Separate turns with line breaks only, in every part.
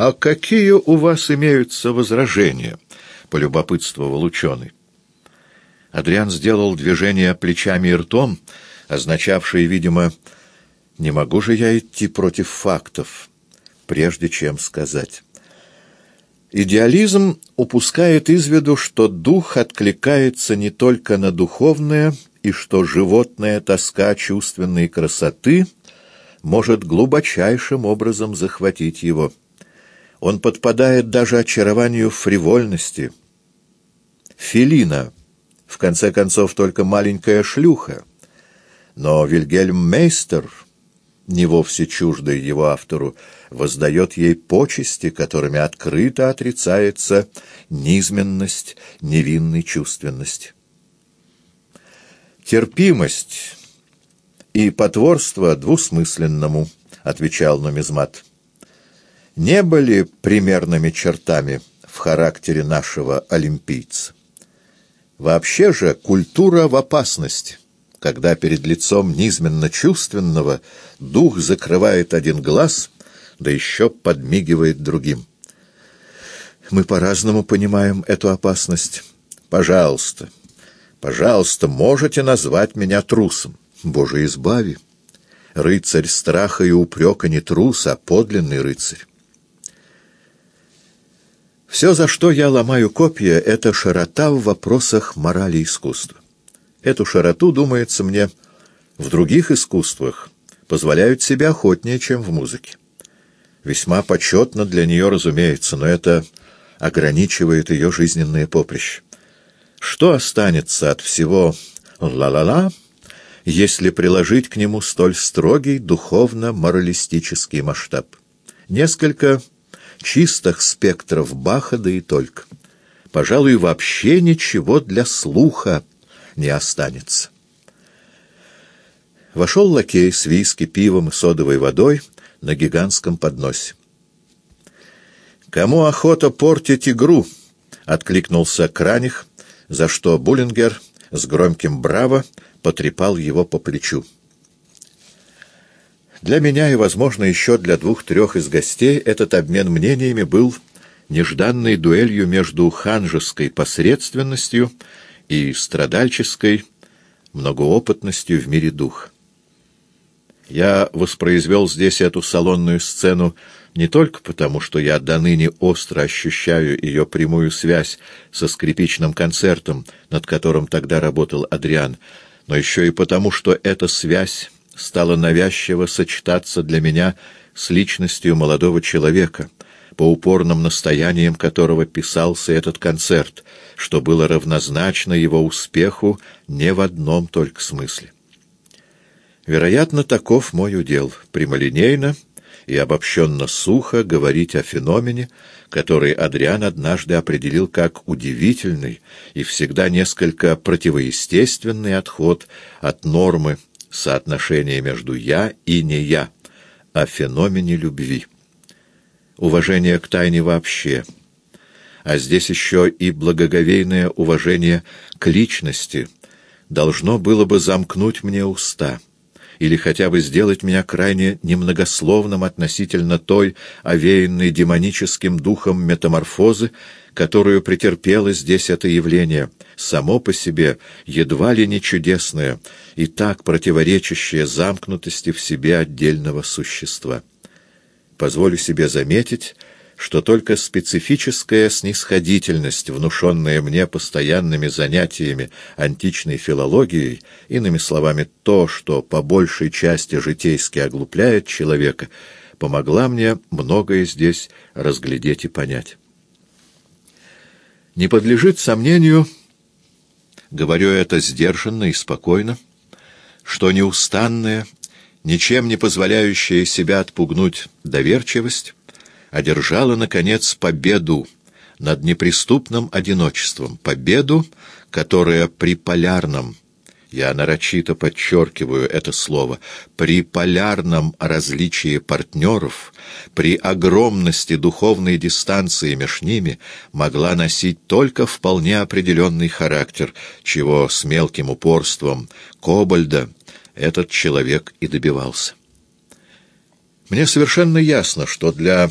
«А какие у вас имеются возражения?» — полюбопытствовал ученый. Адриан сделал движение плечами и ртом, означавшее, видимо, «не могу же я идти против фактов, прежде чем сказать». Идеализм упускает из виду, что дух откликается не только на духовное, и что животная тоска чувственной красоты может глубочайшим образом захватить его. Он подпадает даже очарованию фривольности. Филина, в конце концов, только маленькая шлюха. Но Вильгельм Мейстер, не вовсе чуждый его автору, воздает ей почести, которыми открыто отрицается низменность невинной чувственности. «Терпимость и потворство двусмысленному», — отвечал нумизмат не были примерными чертами в характере нашего олимпийца. Вообще же культура в опасности, когда перед лицом низменно-чувственного дух закрывает один глаз, да еще подмигивает другим. Мы по-разному понимаем эту опасность. Пожалуйста, пожалуйста, можете назвать меня трусом. Боже, избави! Рыцарь страха и упрека не трус, а подлинный рыцарь. Все, за что я ломаю копья, — это широта в вопросах морали искусства. Эту широту, думается мне, в других искусствах позволяют себе охотнее, чем в музыке. Весьма почетно для нее, разумеется, но это ограничивает ее жизненное поприще. Что останется от всего «ла-ла-ла», если приложить к нему столь строгий духовно-моралистический масштаб? Несколько чистых спектров Баха, да и только. Пожалуй, вообще ничего для слуха не останется. Вошел лакей с виски, пивом и содовой водой на гигантском подносе. «Кому охота портить игру?» — откликнулся Краних, за что Буллингер с громким «браво» потрепал его по плечу. Для меня и, возможно, еще для двух-трех из гостей этот обмен мнениями был нежданной дуэлью между ханжеской посредственностью и страдальческой многоопытностью в мире дух. Я воспроизвел здесь эту салонную сцену не только потому, что я до ныне остро ощущаю ее прямую связь со скрипичным концертом, над которым тогда работал Адриан, но еще и потому, что эта связь стало навязчиво сочетаться для меня с личностью молодого человека, по упорным настояниям которого писался этот концерт, что было равнозначно его успеху не в одном только смысле. Вероятно, таков мой удел, прямолинейно и обобщенно сухо говорить о феномене, который Адриан однажды определил как удивительный и всегда несколько противоестественный отход от нормы соотношение между «я» и «не я», о феномене любви. Уважение к тайне вообще, а здесь еще и благоговейное уважение к личности. Должно было бы замкнуть мне уста или хотя бы сделать меня крайне немногословным относительно той, овеянной демоническим духом метаморфозы, которую претерпело здесь это явление, само по себе едва ли не чудесное и так противоречащее замкнутости в себе отдельного существа. Позволю себе заметить, что только специфическая снисходительность, внушенная мне постоянными занятиями античной филологией, иными словами, то, что по большей части житейски оглупляет человека, помогла мне многое здесь разглядеть и понять. Не подлежит сомнению, говорю это сдержанно и спокойно, что неустанная, ничем не позволяющая себя отпугнуть доверчивость одержала, наконец, победу над неприступным одиночеством, победу, которая при полярном я нарочито подчеркиваю это слово, при полярном различии партнеров, при огромности духовной дистанции между ними, могла носить только вполне определенный характер, чего с мелким упорством Кобальда этот человек и добивался. Мне совершенно ясно, что для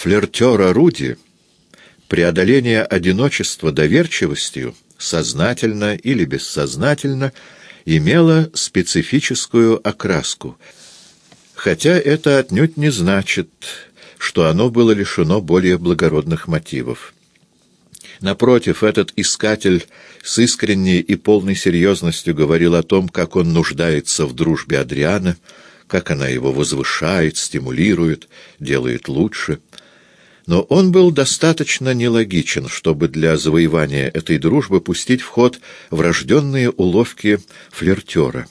флиртера Руди преодоление одиночества доверчивостью, сознательно или бессознательно, имело специфическую окраску, хотя это отнюдь не значит, что оно было лишено более благородных мотивов. Напротив, этот искатель с искренней и полной серьезностью говорил о том, как он нуждается в дружбе Адриана, как она его возвышает, стимулирует, делает лучше. Но он был достаточно нелогичен, чтобы для завоевания этой дружбы пустить в ход врожденные уловки флиртера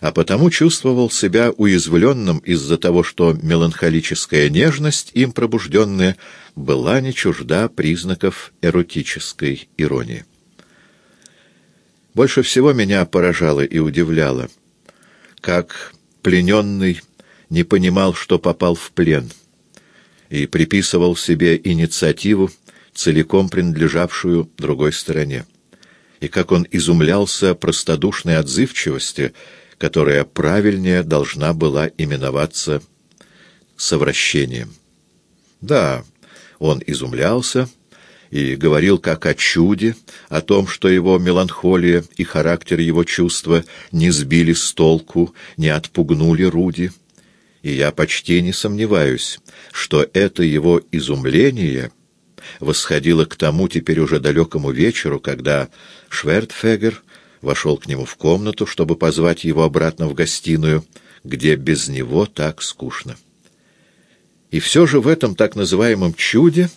а потому чувствовал себя уязвленным из-за того, что меланхолическая нежность, им пробужденная, была не чужда признаков эротической иронии. Больше всего меня поражало и удивляло, как плененный не понимал, что попал в плен, и приписывал себе инициативу, целиком принадлежавшую другой стороне, и как он изумлялся простодушной отзывчивости, которая правильнее должна была именоваться совращением. Да, он изумлялся и говорил как о чуде, о том, что его меланхолия и характер его чувства не сбили с толку, не отпугнули Руди. И я почти не сомневаюсь, что это его изумление восходило к тому теперь уже далекому вечеру, когда Швертфегер вошел к нему в комнату, чтобы позвать его обратно в гостиную, где без него так скучно. И все же в этом так называемом «чуде»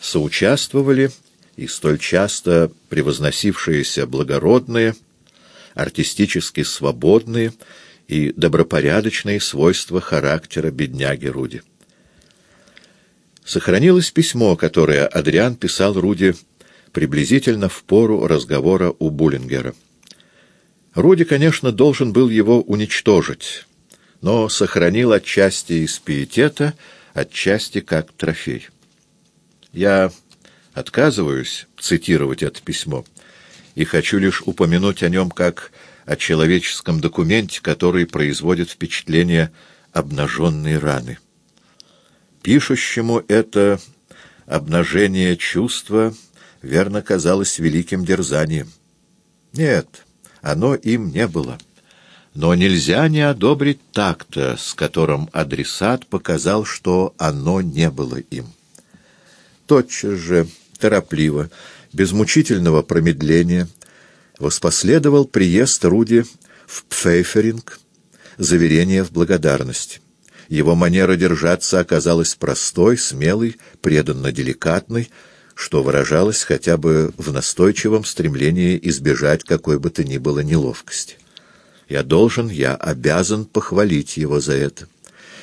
соучаствовали и столь часто превозносившиеся благородные, артистически свободные и добропорядочные свойства характера бедняги Руди. Сохранилось письмо, которое Адриан писал Руди приблизительно в пору разговора у Буллингера. Руди, конечно, должен был его уничтожить, но сохранил отчасти из пиетета, отчасти как трофей. Я отказываюсь цитировать это письмо и хочу лишь упомянуть о нем как о человеческом документе, который производит впечатление обнаженной раны. Пишущему это обнажение чувства верно казалось великим дерзанием. Нет, оно им не было. Но нельзя не одобрить такта, с которым адресат показал, что оно не было им. Тотчас же, торопливо, без мучительного промедления, воспоследовал приезд Руди в Пфейферинг, заверение в благодарность. Его манера держаться оказалась простой, смелой, преданно деликатной, что выражалось хотя бы в настойчивом стремлении избежать какой бы то ни было неловкости. Я должен, я обязан похвалить его за это.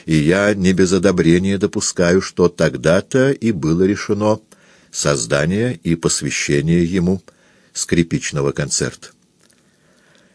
И я не без одобрения допускаю, что тогда-то и было решено создание и посвящение ему скрипичного концерта.